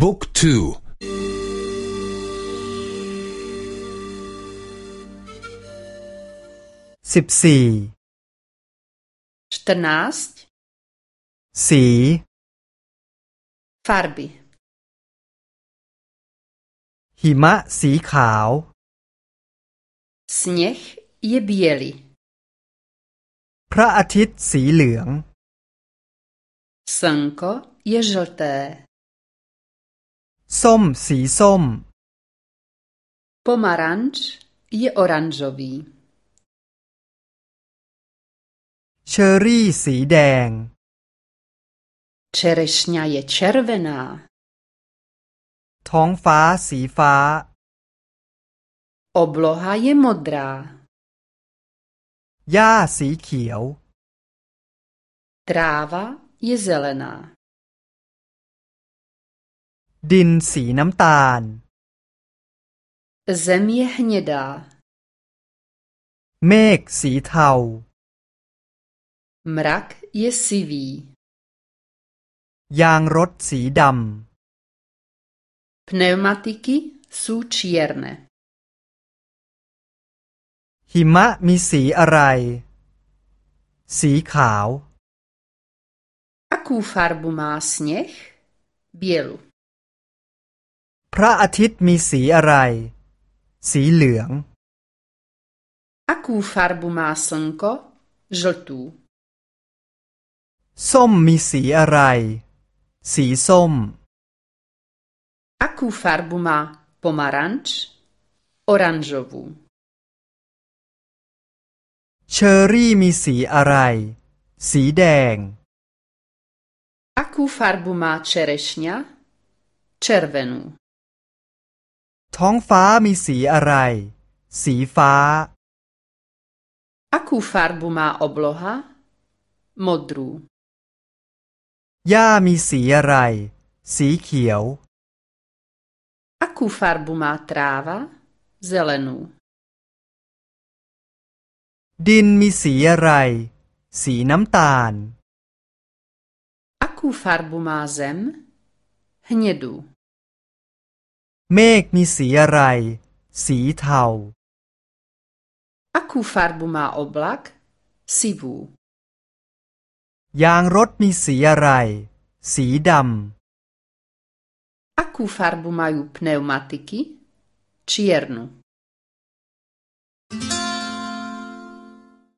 บุ๊กทูสิบสี่ชตนาสสีฟาร์บีหิมะสีขาว สเนชเยเบียลี พระอาทิตย์สีเหลืองสังโกเยจลเตส้มสีส้ม pomarańcz je oranžový เชอร์รี่สีแดง čerešňa je červená ท้องฟ้าสีฟ้า obloha je modrá หญ้าสีเขียว tráva je zelená ดินสีน้ำตาล الزمية ح ن ي د เมฆสีเทา مراك يسيفي ยางรถสีดำพเน u m a t i k i su čierne หิมะมีสีอะไร สีขาว Akú farbu má sněh? Bělu. พระอาทิตย์มีสีอะไร สีเหลืองอะคูฟาร์บูมาสังโกจลตูส้มมีสีอะไร สีส้มอะคูฟาร์บูมาปอมารันช์ออรันจอวูเชอร์รี่มีสีอะไร สีแดงอะคูฟาร์บูมาเชเรชเนียเชอร์เวนูท้องฟ้ามีสีอะไร สีฟ้า Akú farbu má obloha? Modrú. หญ้ามีสีอะไร สีเขียว Akú farbu má tráva? Zelenú. ดินมีสีอะไร สีน้ำตาล Akú farbu má zem? Hnědú. เมฆมีสีอะไร สีเทา Akú farbu má oblak? Sivú. ยางรถมีสีอะไร สีดำ Akú farbu majú pneumatiky? Čiernu.